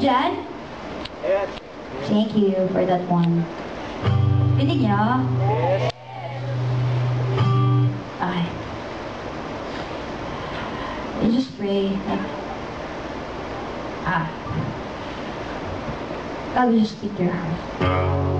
dyan? Yes. Thank you for that one. Tinig niyo? Yes. Okay. You just pray. Ah. God will just keep your heart.